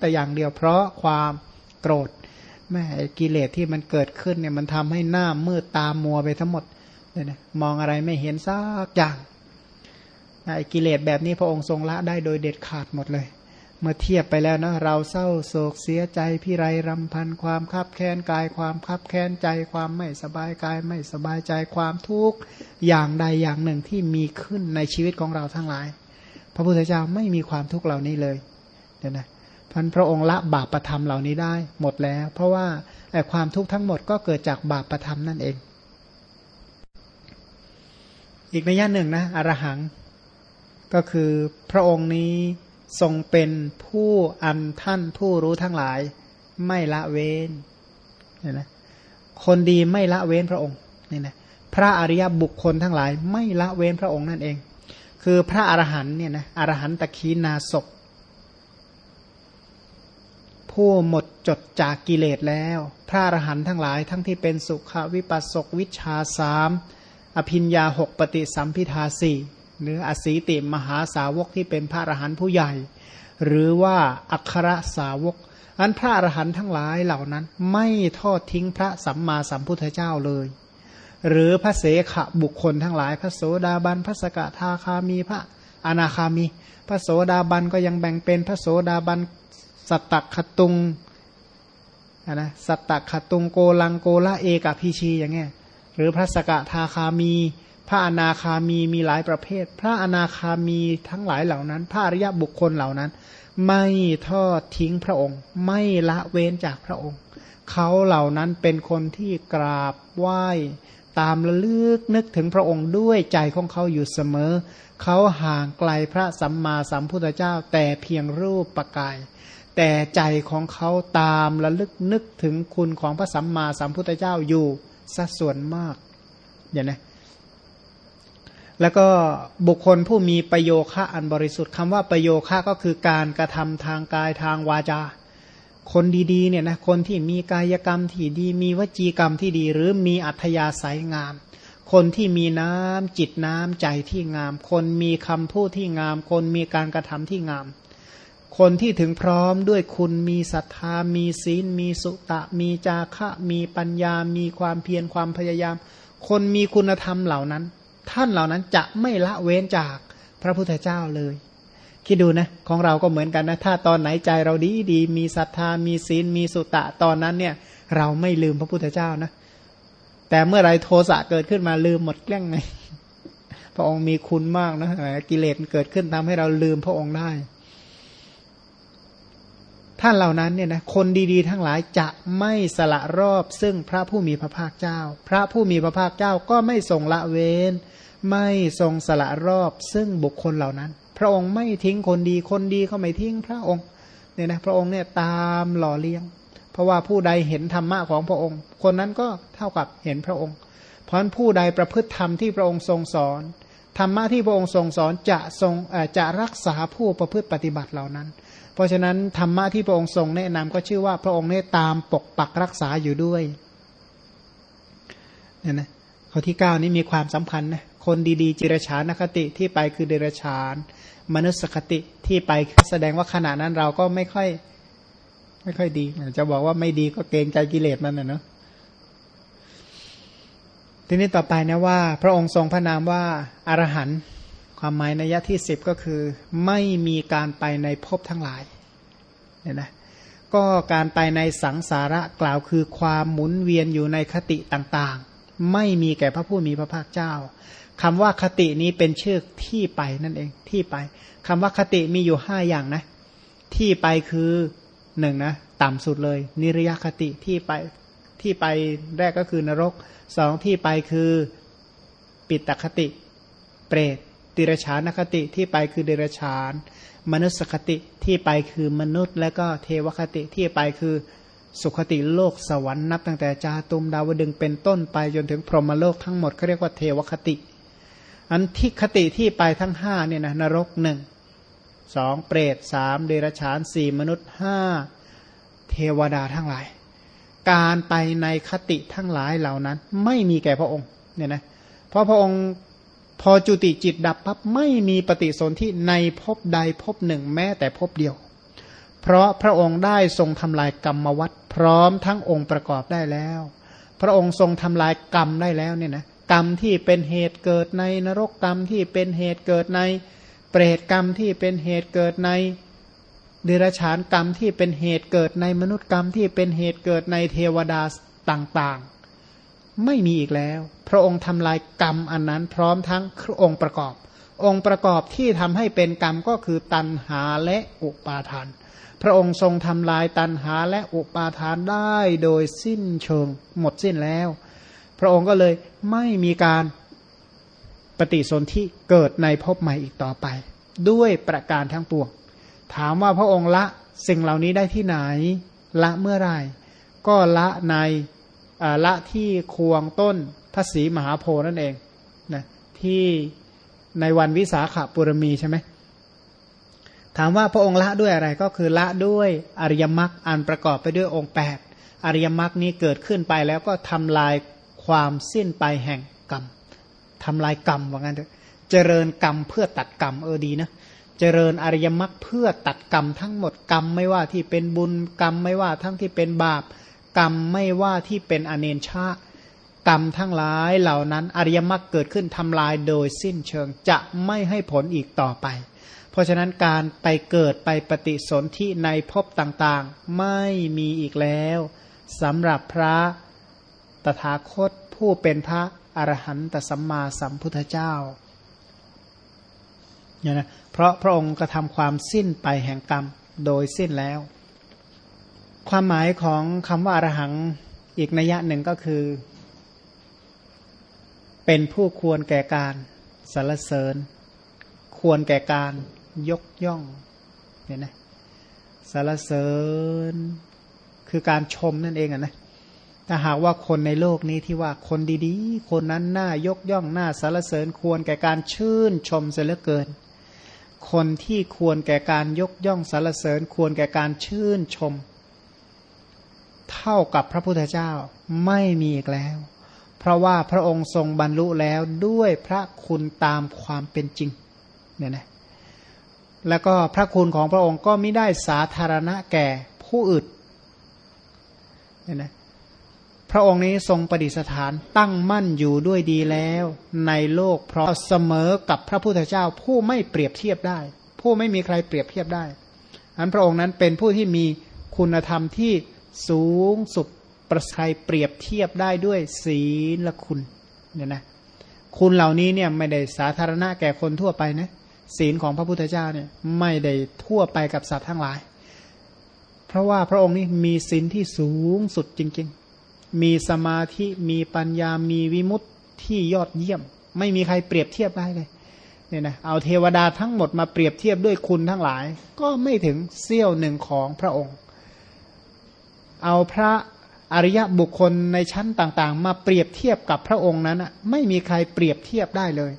แต่อย่างเดียวเพราะความโกรธแม่กิเลสที่มันเกิดขึ้นเนี่ยมันทำให้หน้ามืดตามัวไปทั้งหมดเนี่ยนะมองอะไรไม่เห็นสักอย่างไอ้กิเลสแบบนี้พระองค์ทรงละได้โดยเด็ดขาดหมดเลย เมื่อเทียบไปแล้วนะเราเศร้าโศกเสียใจพิไรรำพันความคับแค้นกาย ความคับแค้นใจความไม่สบายกาย ไม่สบายใจความทุกข์อย่างใดอย่างหนึ่งที่มีขึ้นในชีวิตของเราทั้งหลาย พระพุทธเจ้าไม่มีความทุกข์เหล่านี้เลยเดี๋ยวนะ พันพระองค์ละบาปประธรรมเหล่านี้ได้หมดแล้ว เพราะว่าความทุกข์ทั้งหมดก็เกิดจากบาปประธรรมนั่นเอง อีกในย่านหนึ่งนะอรหัง ก็คือพระองค์นี้ทรงเป็นผู้อันท่านผู้รู้ทั้งหลาย ไม่ละเว้นเนี่ยนะคนดีไม่ละเว้นพระองค์นี่นะพระอริยบุคคลทั้งหลาย ไม่ละเว้นพระองค์นั่นเอง คือพระอรหันเนี่ยนะอรหันตะคีนาศ ผู้หมดจดจากกิเลสแล้ว พระอรหันต์ทั้งหลายทั้งที่เป็นสุขวิปัสสกวิชาสามอภินยาหกปฏิสัมพิทาสี่หรืออสีติมหาสาวกที่เป็นพระอรหันต์ผู้ใหญ่ หรือว่าอัครสาวกอันพระอรหันต์ทั้งหลายเหล่านั้นไม่ทอดทิ้งพระสัมมาสัมพุทธเจ้าเลย หรือพระเสขบุคคลทั้งหลาย พระโสดาบันพระสกทาคามีพระอนาคามี พระโสดาบันก็ยังแบ่งเป็นพระโสดาบัน สัตตขตุงนะสัตตขตุงโกลังโกละเอกพิชีอย่างเงี้ยหรือพระสกทาคามี พระอนาคามีมีหลายประเภท พระอนาคามีทั้งหลายเหล่านั้น พระอริยบุคคลเหล่านั้น ไม่ทอดทิ้งพระองค์ ไม่ละเว้นจากพระองค์ เขาเหล่านั้นเป็นคนที่กราบไหว้ตามระลึกนึกถึงพระองค์ด้วยใจของเขาอยู่เสมอ เขาห่างไกลพระสัมมาสัมพุทธเจ้าแต่เพียงรูปประกาย แต่ใจของเขาตามระลึกนึกถึงคุณของพระสัมมาสัมพุทธเจ้าอยู่สัดส่วนมากอย่างนะแล้วก็บุคคลผู้มีประโยคะอันบริสุทธิ์คำว่าประโยคะก็คือการกระทำทางกายทางวาจา คนดีๆเนี่ยนะคนที่มีกายกรรมที่ดี มีวจีกรรมที่ดี หรือมีอัธยาศัยงาม คนที่มีน้ำจิตน้ำใจที่งาม คนมีคำพูดที่งาม คนมีการกระทำที่งาม คนที่ถึงพร้อมด้วยคุณมีศรัทธา มีศีล มีสุตะ มีจาคะ มีปัญญา มีความเพียรความพยายาม คนมีคุณธรรมเหล่านั้น ท่านเหล่านั้นจะไม่ละเว้นจากพระพุทธเจ้าเลย คิดดูนะ ของเราก็เหมือนกันนะ ถ้าตอนไหนใจเราดีดี มีศรัทธา มีศีล มีสุตะ ตอนนั้นเนี่ย เราไม่ลืมพระพุทธเจ้านะ แต่เมื่อไรโทสะเกิดขึ้นมาลืมหมดแกลี้ยงไงพระองค์มีคุณมากนะกิเลสเกิดขึ้นทำให้เราลืมพระองค์ได้ ท่านเหล่านั้นเนี่ยนะคนดีๆ ทั้งหลายจะไม่สละรอบ ซึ่งพระผู้มีพระภาคเจ้า พระผู้มีพระภาคเจ้าก็ไม่ทรงละเว้น ไม่ทรงสละรอบ ซึ่งบุคคลเหล่านั้น พระองค์ไม่ทิ้งคนดีคนดีเขาไม่ทิ้งพระองค์เนี่ยนะพระองค์เนี่ยตามหล่อเลี้ยง เพราะว่าผู้ใดเห็นธรรมะของพระองค์ คนนั้นก็เท่ากับเห็นพระองค์ เพราะนั้นผู้ใดประพฤติธรรมที่พระองค์ทรงสอนธรรมะที่พระองค์ทรงสอนจะทรงจะรักษาผู้ประพฤติปฏิบัติเหล่านั้น เพราะฉะนั้นธรรมะที่พระองค์ทรงแนะนำก็ชื่อว่าพระองค์ได้ตามปกปักรักษาอยู่ด้วยเนี่ยนะข้อที่เก้านี้มีความสำคัญนะคนดีๆจิรชานคติที่ไปคือเดรชาน มนุสคติที่ไปแสดงว่าขณะนั้นเราก็ไม่ค่อย ไม่ค่อยดีจะบอกว่าไม่ดีก็เกรงใจกิเลสมันนะเนาะทีนี้ต่อไปนะว่า พระองค์ทรงพระนามว่าอารหันต์ ความหมายในยะที่สิบก็คือไม่มีการไปในภพทั้งหลายเนี่ยนะก็การไปในสังสาระกล่าวคือความหมุนเวียนอยู่ในคติต่างๆ ไม่มีแก่พระผู้มีพระภาคเจ้าคำว่าคตินี้เป็นชื่อที่ไปนั่นเองที่ไปคำว่าคติมีอยู่ห้าอย่างนะ ที่ไปคือหนึ่งนะต่ำสุดเลย นิรยคติที่ไปที่ไปแรกก็คือนรกสองที่ไปคือปิตคติ เปรต ติรชานคติที่ไปคือเดรชานมนุสคติที่ไปคือมนุษย์ และก็เทวคติที่ไปคือสุขติโลกสวรรค์นับตั้งแต่จาตุมดาวดึงเป็นต้นไปจนถึงพรหมโลกทั้งหมดเขาเรียกว่าเทวคติ อันที่คติที่ไปทั้งห้าเนี่ยนะนรกหนึ่งสองเปรตสามเดรชานสี่มนุษย์ห้าเทวดาทั้งหลาย การไปในคติทั้งหลายเหล่านั้น ไม่มีแก่พระองค์เนี่ยนะเพราะพระองค์ พอจุติจิตดับปั๊บไม่มีปฏิสนธิในภพใดภพหนึ่งแม้แต่ภพเดียว เพราะพระองค์ได้ทรงทำลายกรรมวัฏพร้อมทั้งองค์ประกอบได้แล้ว พระองค์ทรงทำลายกรรมได้แล้วเนี่ยนะกรรมที่เป็นเหตุเกิดในนรกกรรมที่เป็นเหตุเกิดในเปรตกรรมที่เป็นเหตุเกิดในเดรัจฉานกรรมที่เป็นเหตุเกิดในมนุษย์กรรมที่เป็นเหตุเกิดในเทวดาต่างๆ ไม่มีอีกแล้ว พระองค์ทำลายกรรมอันนั้นพร้อมทั้งองค์ประกอบ องค์ประกอบที่ทำให้เป็นกรรมก็คือตัณหาและอุปาทาน พระองค์ทรงทำลายตัณหาและอุปาทานได้โดยสิ้นเชิง หมดสิ้นแล้ว พระองค์ก็เลยไม่มีการปฏิสนธิเกิดในภพใหม่อีกต่อไป ด้วยประการทั้งปวงถามว่าพระองค์ละสิ่งเหล่านี้ได้ที่ไหน ละเมื่อไรก็ละใน ละที่ควงต้นพระศรีมหาโพนั่นเองนะที่ในวันวิสาขบุรมีใช่ไหมถามว่าพระองค์ละด้วยอะไรก็คือละด้วยอริยมรรคอันประกอบไปด้วยองค์ 8 อริยมรรคนี้เกิดขึ้นไปแล้วก็ทำลายความสิ้นไปแห่งกรรมทำลายกรรมว่างั้นเถอะเจริญกรรมเพื่อตัดกรรมเออดีนะเจริญอริยมรรคเพื่อตัดกรรมทั้งหมดกรรมไม่ว่าที่เป็นบุญกรรมไม่ว่าทั้งที่เป็นบาป กรรมไม่ว่าที่เป็นอเนนชา กรรมทั้งหลายเหล่านั้นอริยมรรคเกิดขึ้นทำลายโดยสิ้นเชิงจะไม่ให้ผลอีกต่อไป เพราะฉะนั้นการไปเกิดไปปฏิสนธิในภพต่างๆ ไม่มีอีกแล้วสำหรับพระตถาคตผู้เป็นพระอรหันตสัมมาสัมพุทธเจ้าเนี่ยนะเพราะพระองค์กระทำความสิ้นไปแห่งกรรมโดยสิ้นแล้ว ความหมายของคำว่าอรหังอีกนัยยะหนึ่งก็คือ เป็นผู้ควรแก่การสรรเสริญ ควรแก่การยกย่องเนี่ยนะสรรเสริญคือการชมนั่นเองอะนะถ้าหากว่าคนในโลกนี้ที่ว่าคนดีๆ คนนั้นน่ายกย่องน่าสรรเสริญควรแก่การชื่นชมเสียเหลือเกิน คนที่ควรแก่การยกย่องสรรเสริญ ควรแก่การชื่นชม เท่ากับพระพุทธเจ้าไม่มีอีกแล้ว เพราะว่าพระองค์ทรงบรรลุแล้วด้วยพระคุณตามความเป็นจริงเนี่ยนะแล้วก็พระคุณของพระองค์ก็ไม่ได้สาธารณะแก่ผู้อื่นเนี่ยนะพระองค์นี้ทรงประดิษฐานตั้งมั่นอยู่ด้วยดีแล้ว ในโลกเพราะเสมอกับพระพุทธเจ้าผู้ไม่เปรียบเทียบได้ ผู้ไม่มีใครเปรียบเทียบได้อันพระองค์นั้นเป็นผู้ที่มีคุณธรรมที่ สูงสุดประใครเปรียบเทียบได้ด้วยศีลละคุณเนี่ยนะคุณเหล่านี้เนี่ยไม่ได้สาธารณะแก่คนทั่วไปนะศีลของพระพุทธเจ้าเนี่ยไม่ได้ทั่วไปกับสัตว์ทั้งหลาย เพราะว่าพระองค์นี้มีศีลที่สูงสุดจริง ๆ มีสมาธิมีปัญญามีวิมุตติที่ยอดเยี่ยม ไม่มีใครเปรียบเทียบได้เลยเนี่ยนะเอาเทวดาทั้งหมดมาเปรียบเทียบด้วยคุณทั้งหลาย ก็ไม่ถึงเสี้ยวหนึ่งของพระองค์ เอาพระอริยบุคคลในชั้นต่างๆ มาเปรียบเทียบกับพระองค์นั้นไม่มีใครเปรียบเทียบได้เลย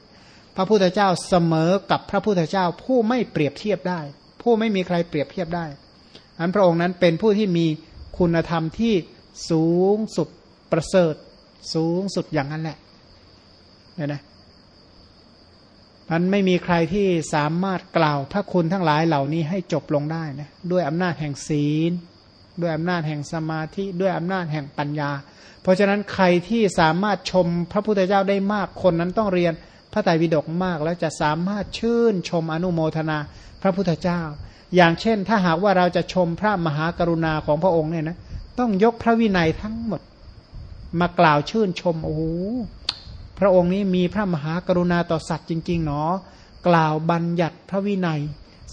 พระพุทธเจ้าเสมอกับพระพุทธเจ้าผู้ไม่เปรียบเทียบได้ ผู้ไม่มีใครเปรียบเทียบได้อันพระองค์นั้นเป็นผู้ที่มีคุณธรรมที่สูงสุดประเสริฐ สูงสุดอย่างนั้นแหละเนี่ยนะมันไม่มีใครที่สามารถกล่าวพระคุณทั้งหลายเหล่านี้ให้จบลงได้นะด้วยอำนาจแห่งศีล ด้วยอำนาจแห่งสมาธิด้วยอำนาจแห่งปัญญา เพราะฉะนั้นใครที่สามารถชมพระพุทธเจ้าได้มากคนนั้นต้องเรียนพระไตรปิฎกมาก แล้วจะสามารถชื่นชมอนุโมทนาพระพุทธเจ้า อย่างเช่น ถ้าหากว่าเราจะชมพระมหากรุณาของพระองค์เนี่ยนะต้องยกพระวินัยทั้งหมด มากล่าวชื่นชมโอ้โหพระองค์นี้มีพระมหากรุณาต่อสัตว์จริงๆเนาะกล่าวบัญญัติพระวินัย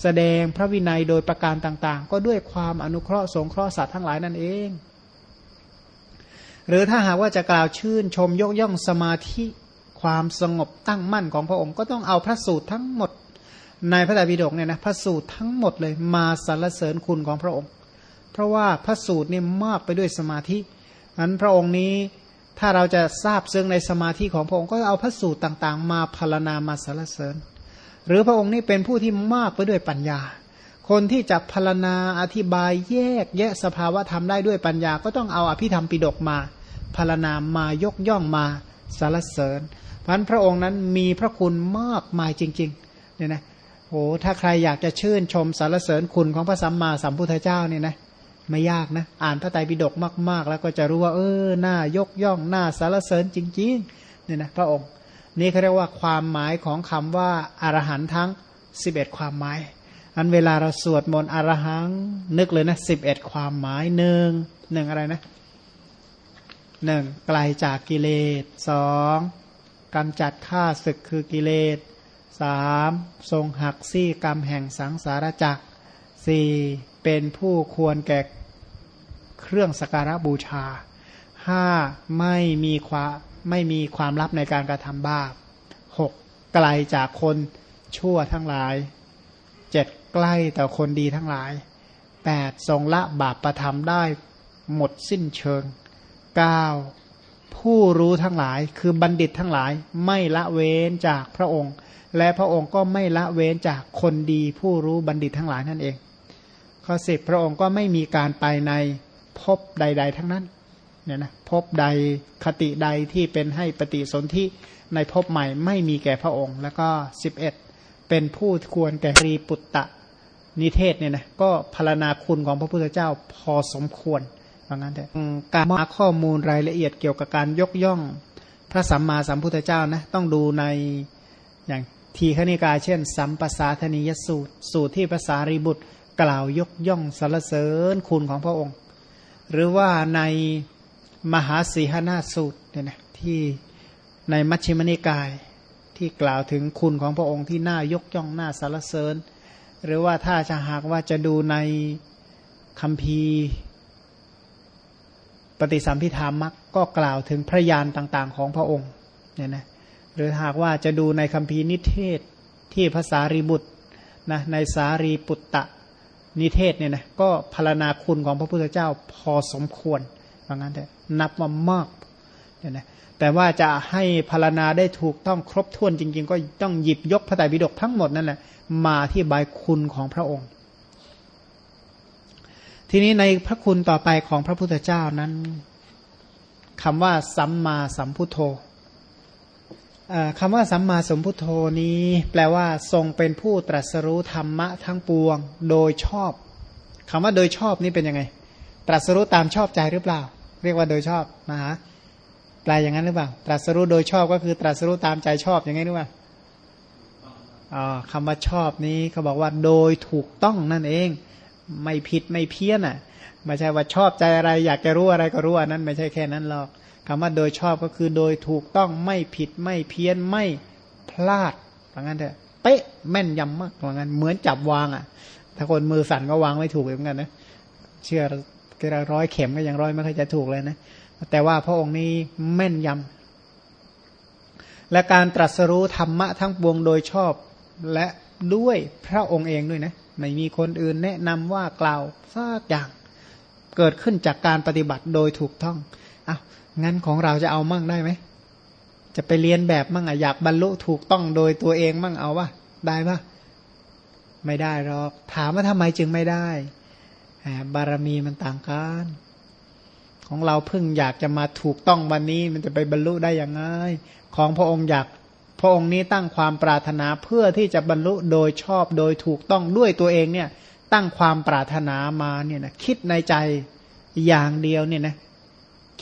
แสดงพระวินัยโดยประการต่าง ๆ ก็ด้วยความอนุเคราะห์สงเคราะห์สัตว์ทั้งหลายนั่นเอง หรือถ้าหากว่าจะกล่าวชื่นชมยกย่องสมาธิความสงบตั้งมั่นของพระองค์ก็ต้องเอาพระสูตรทั้งหมด ในพระไตรปิฎกเนี่ยนะพระสูตรทั้งหมดเลยมาสรรเสริญคุณของพระองค์ เพราะว่าพระสูตรเนี่ยมากไปด้วยสมาธินั้นพระองค์นี้ถ้าเราจะทราบซึ่งในสมาธิของพระองค์ก็เอาพระสูตรต่างๆ มาพารณามาสรรเสริญ หรือพระองค์นี้เป็นผู้ที่มากไปด้วยปัญญา คนที่จะพรณาอธิบายแยกแยะสภาวะธรรมได้ด้วยปัญญา ก็ต้องเอาอภิธรรมปิดกมาพรณามายกย่องมาสรรเสริญพันพระองค์นั้นมีพระคุณมากมายจริงๆเนี่ยนะโอ้ถ้าใครอยากจะชื่นชมสรรเสริญคุณของพระสัมมาสัมพุทธเจ้าเนี่ยนะไม่ยากนะอ่านพระไตรปิฎกมาก ๆ แล้วก็จะรู้ว่า เออหน้ายกย่องหน้าสรรเสริญจริงๆเนี่ยนะพระองค์ นี่เขาเรียกว่าความหมายของคำว่าอารหันทั้ง 11 ความหมาย อันเวลาเราสวดมนต์อรหัง นึกเลยนะสิบเอ็ดความหมายหนึ่งหนึ่งอะไรนะหนึ่งไกลาจากกิเลสสองกำจัดข้าศึกคือกิเลสสามทรงหักซี่กรรมแห่งสังสารจักสี่เป็นผู้ควรแก่เครื่องสการะบูชาห้าไม่มีความ ไม่มีความลับในการกระทำบาปหกไกลจากคนชั่วทั้งหลายเจ็ดใกล้แต่คนดีทั้งหลายแปดทรงละบาปประทำได้หมดสิ้นเชิงเก้าผู้รู้ทั้งหลายคือบัณฑิตทั้งหลายไม่ละเว้นจากพระองค์ และพระองค์ก็ไม่ละเว้นจากคนดีผู้รู้บัณฑิตทั้งหลายนั่นเองข้อสิบพระองค์ก็ไม่มีการไปในภพใด ๆ ทั้งนั้น เนี่ยนะภพใดคติใดที่เป็นให้ปฏิสนธิในภพใหม่ไม่มีแก่พระองค์ แล้วก็สิบเอ็ดเป็นผู้ควรแก่รีปุตตะนิเทศเนี่ยนะก็พารณาคุณของพระพุทธเจ้าพอสมควรว่างั้นแต่การมาข้อมูลรายละเอียดเกี่ยวกับการยกย่องพระสัมมาสัมพุทธเจ้านะต้องดูในอย่างทีขณิกาเช่น สัมปสาธนิยสูตร สูตรที่ภาษารีบุตรกล่าวยกย่องสรรเสริญคุณของพระองค์ หรือว่าใน มหาสีหนาสูตรเนี่ยนะที่ในมัชฌิมนิกาย ที่กล่าวถึงคุณของพระองค์ที่น่ายกย่องน่าสรรเสริญ หรือว่าถ้าจะหากว่าจะดูในคำพีปฏิสัมพิธามักก็กล่าวถึงพระยานต่าง ๆ ของพระองค์เนี่ยนะหรือหากว่าจะดูในคำพีนิเทศที่ภาษารีบุตรนะในสารีปุตตะนิเทศเนี่ยนะก็พารณาคุณของพระพุทธเจ้าพอสมควร ว่างั้นแต่นับมามากเนี่ยนะแต่ว่าจะให้พารณาได้ถูกต้องครบถ้วนจริง ๆ ก็ต้องหยิบยกพระไตรปิฎกทั้งหมดนั่นแหละมาที่บายคุณของพระองค์ ทีนี้ในพระคุณต่อไปของพระพุทธเจ้านั้นคำว่าสัมมาสัมพุทโธคำว่าสัมมาสัมพุทโธนี้ แปลว่าทรงเป็นผู้ตรัสรู้ธรรมะทั้งปวง โดยชอบคำว่าโดยชอบนี่เป็นยังไง ตรัสรู้ตามชอบใจหรือเปล่า เรียกว่าโดยชอบนะฮะแปลอย่างนั้นหรือเปล่า ตรัสรู้โดยชอบก็คือตรัสรู้ตามใจชอบอย่างนี้หรือเปล่าอ๋อคำว่าชอบนี้เขาบอกว่าโดยถูกต้องนั่นเอง ไม่ผิดไม่เพี้ยนอะไม่ใช่ว่าชอบใจอะไร อยากจะรู้อะไรก็รู้อันนั้น ไม่ใช่แค่นั้นหรอกคำว่าโดยชอบก็คือโดยถูกต้องไม่ผิดไม่เพี้ยนไม่พลาดว่างั้นเถอะเป๊ะแม่นยำมากว่างั้นเหมือนจับวางอะ ถ้าคนมือสั่นก็วางไม่ถูกเหมือนกันนะเชื่อ ก็ร้อยเข็มก็ยังร้อยไม่ค่อยจะถูกเลยนะ แต่ว่าพระองค์นี้แม่นยำและการตรัสรู้ธรรมะทั้งปวงโดยชอบ และด้วยพระองค์เองด้วยนะไม่มีคนอื่นแนะนำว่ากล่าวสักอย่างเกิดขึ้นจากการปฏิบัติโดยถูกต้องอ้าวงั้นของเราจะเอามั่งได้ไหมจะไปเรียนแบบมั่งอะอยากบรรลุถูกต้องโดยตัวเองมั่งเอาวะได้ปะไม่ได้หรอก ถามว่าทำไมจึงไม่ได้ บารมีมันต่างกัน ของเราเพิ่งอยากจะมาถูกต้องวันนี้มันจะไปบรรลุได้อย่างไง ของพระองค์อยากพระองค์นี้ตั้งความปรารถนาเพื่อที่จะบรรลุโดยชอบโดยถูกต้องด้วยตัวเองเนี่ย ตั้งความปรารถนามาเนี่ยนะคิดในใจอย่างเดียวเนี่ยนะ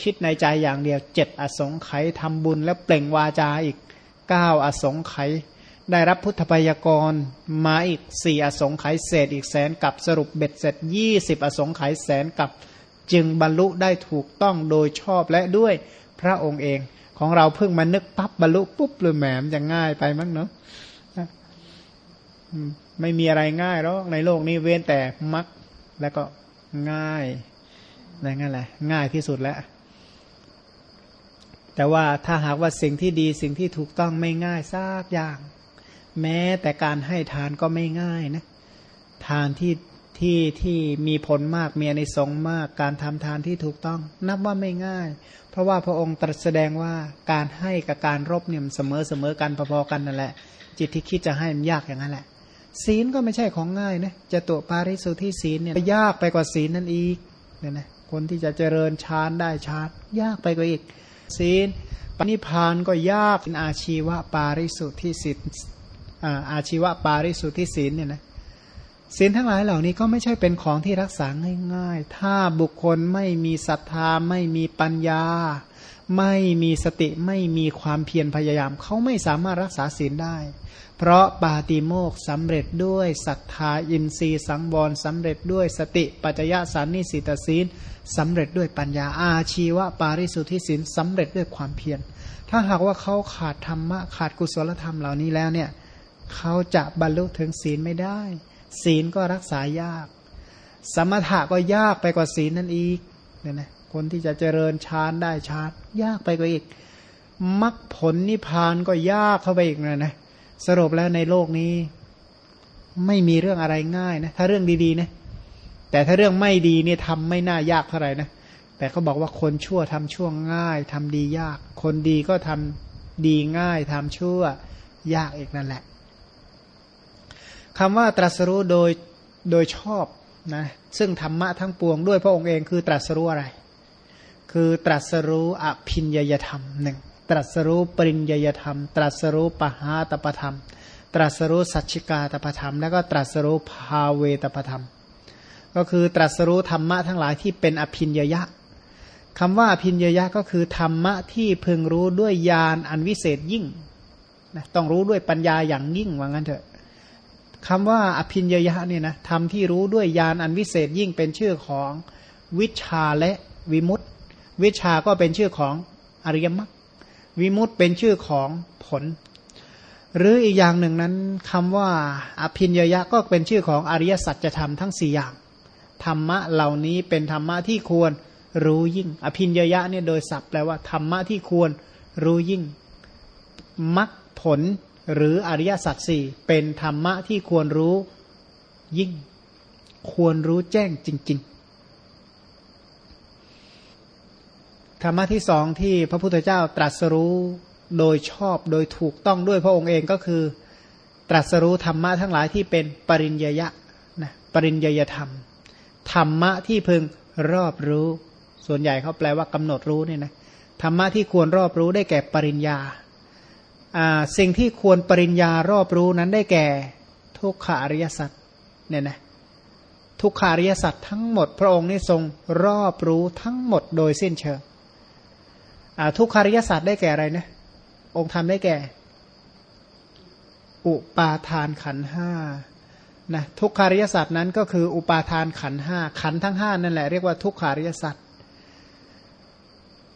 คิดในใจอย่างเดียวเจ็ดอสงไขยทำบุญแล้วเปล่งวาจาอีกเก้าอสงไขย ได้รับพุทธพยากรมาอีกสี่อสงไขยเศษอีกแสนกับสรุปเบ็ดเสร็จยี่สิบอสงไขยแสนกับจึงบรรลุได้ถูกต้องโดยชอบและด้วยพระองค์เองของเราเพิ่งมานึกปั๊บบรรลุปุ๊บเลยแหมจะง่ายไปมั้งเนาะไม่มีอะไรง่ายหรอกในโลกนี้เว้นแต่มักแล้วก็ง่ายอะไรงั้นแหละง่ายที่สุดแล้ว แต่ว่าถ้าหากว่าสิ่งที่ดีสิ่งที่ถูกต้องไม่ง่ายซากอย่าง แม้แต่การให้ทานก็ไม่ง่ายนะทานที่ที่ที่มีผลมากมีในสงมากการทำทานที่ถูกต้อง นับว่าไม่ง่าย เพราะว่าพระองค์ตรัสแสดงว่าการให้กับการรบเนี่ยเสมอเสมอกันพอๆกันนั่นแหละ จิตที่คิดจะให้มันยากอย่างนั้นแหละ ศีลก็ไม่ใช่ของง่ายนะจะตัวปาริสุทธิศีลเนี่ยยากไปกว่าศีลนั่นอีกเนี่ยนะคนที่จะเจริญฌานได้ฌานยากไปกว่าอีก ศีลปณิพานก็ยากเป็นอาชีวะปาริสุทธิสิทธิ อาชีวปาริสุทธิศีลเนี่ยนะศีลทั้งหลายเหล่านี้ก็ไม่ใช่เป็นของที่รักษาง่าย ๆ ถ้าบุคคลไม่มีศรัทธา ไม่มีปัญญา ไม่มีสติไม่มีความเพียรพยายาม เขาไม่สามารถรักษาศีลได้ เพราะปาติโมกสำเร็จด้วยศรัทธาอินทรีย์สังวรสำเร็จด้วยสติปัจจยสันนิสิตศีลสำเร็จด้วยปัญญาอาชีวปาริสุทธิศีลสำเร็จด้วยความเพียรถ้าหากว่าเขาขาดธรรมะขาดกุศลธรรมเหล่านี้แล้วเนี่ย เขาจะบรรลุถึงศีลไม่ได้ ศีลก็รักษายาก สมถะก็ยากไปกว่าศีลนั่นอีกเนี่ยนะคนที่จะเจริญฌานได้ฌานยากไปกว่าอีกมรรคผลนิพพานก็ยากเข้าไปอีกนะนะสรุปแล้วในโลกนี้ ไม่มีเรื่องอะไรง่ายนะถ้าเรื่องดีๆนะแต่ถ้าเรื่องไม่ดีเนี่ยทำไม่น่ายากเท่าไหร่นะแต่เขาบอกว่าคนชั่วทำชั่วง่ายทำดียาก คนดีก็ทำดีง่ายทำชั่วยากอีกนั่นแหละ คำว่าตรัสรู้โดยโดยชอบนะซึ่งธรรมะทั้งปวงด้วยพระองค์เองคือตรัสรู้อะไร คือตรัสรู้อภินยยธรรมหนึ่งตรัสรู้ปริญญยธรรม ตรัสรู้ปหาตปธรรม ตรัสรู้สัจจิกาตปธรรม แล้วก็ตรัสรู้ภาเวตปธรรม ก็คือตรัสรู้ธรรมะทั้งหลายที่เป็นอภินยยะคำว่าอภินยยะก็คือธรรมะที่พึงรู้ด้วยญาณอันวิเศษยิ่งนะต้องรู้ด้วยปัญญาอย่างยิ่งว่างั้นเถอะ คำว่าอภินยยะเนี่ยนะธรรมที่รู้ด้วยญาณอันวิเศษยิ่งเป็นชื่อของวิชาและวิมุตติ วิชาก็เป็นชื่อของอริยมรรควิมุตติเป็นชื่อของผล หรืออีกอย่างหนึ่งนั้นคำว่าอภินยยะก็เป็นชื่อของอริยสัจธรรมทั้งสี่อย่างธรรมะเหล่านี้เป็นธรรมะที่ควรรู้ยิ่ง อภินยยะเนี่ยโดยศัพท์แปลว่าธรรมะที่ควรรู้ยิ่งมรรคผล หรืออริยสัจสี่เป็นธรรมะที่ควรรู้ยิ่ง ควรรู้แจ้งจริง ๆ ธรรมะที่สองที่พระพุทธเจ้าตรัสรู้โดยชอบโดยถูกต้องด้วยพระองค์เองก็คือ ตรัสรู้ธรรมะทั้งหลายที่เป็นปริญญยะนะปริญญยธรรม ธรรมะที่พึงรอบรู้ ส่วนใหญ่เขาแปลว่ากำหนดรู้เนี่ยนะธรรมะที่ควรรอบรู้ได้แก่ปริญญา สิ่งที่ควรปริญญารอบรู้นั้นได้แก่ ทุกขาริยสัจเนี่ยนะทุกขาริยสัจทั้งหมดพระองค์นี่ทรงรอบรู้ทั้งหมดโดยสิ้นเชิงทุกขาริยสัจได้แก่อะไรนะ องค์ธรรมได้แก่ อุปาทานขันห้านะทุกขาริยสัจนั้นก็คืออุปาทานขันห้าขันทั้งห้านั่นแหละเรียกว่าทุกขาริยสัจ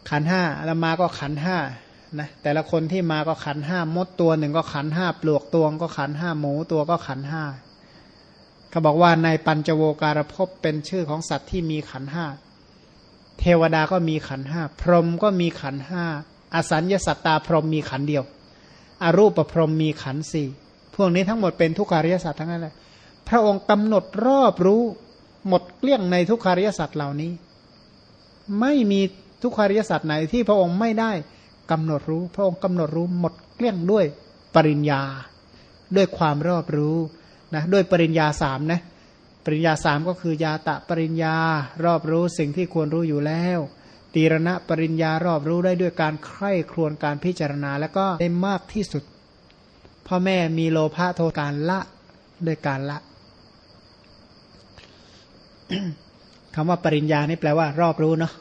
ขันห้าแล้วมาก็ขันห้า นะแต่ละคนที่มาก็ขันห้ามดตัวหนึ่งก็ขันห้าปลวกตัวก็ขันห้าหมูตัวก็ขันห้าเขาบอกว่าในปัญจโวการภพเป็นชื่อของสัตว์ที่มีขันห้าเทวดาก็มีขันห้าพรหมก็มีขันห้าอสัญญาสัตตาพรหมมีขันเดียว อรูปพรหมมีขันสี่พวกนี้ทั้งหมดเป็นทุกขาริยสัตว์ทั้งนั้นเลยพระองค์กำหนดรอบรู้หมดเกลี้ยงในทุกขาริยสัตว์เหล่านี้ ไม่มีทุกขาริยสัตว์ไหนที่พระองค์ไม่ได้ กำหนดรู้ พระองค์กำหนดรู้หมดเกลี้ยงด้วยปริญญา ด้วยความรอบรู้นะด้วยปริญญาสามนะปริญญาสามก็คือยาตะปริญญารอบรู้สิ่งที่ควรรู้อยู่แล้ว ตีรณะปริญญารอบรู้ได้ด้วยการใคร่ครวญการพิจารณา แล้วก็ได้มากที่สุดพ่อแม่มีโลภะโทการละด้วยการละคำว่าปริญญานี่แปลว่ารอบรู้เนาะ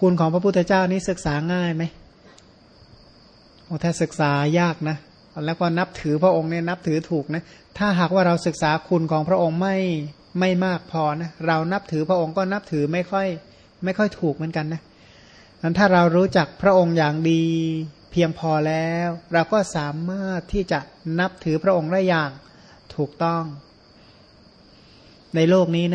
คุณของพระพุทธเจ้านี้ศึกษาง่ายไหมโอ้ถ้าศึกษายากนะ แล้วก็นับถือพระองค์เนี่ยนับถือถูกนะ ถ้าหากว่าเราศึกษาคุณของพระองค์ไม่ไม่มากพอนะ เรานับถือพระองค์ก็นับถือไม่ค่อย ไม่ค่อยถูกเหมือนกันนะนั้นถ้าเรารู้จักพระองค์อย่างดีเพียงพอแล้ว เราก็สามารถที่จะนับถือพระองค์ได้อย่างถูกต้อง ในโลกนี้นะ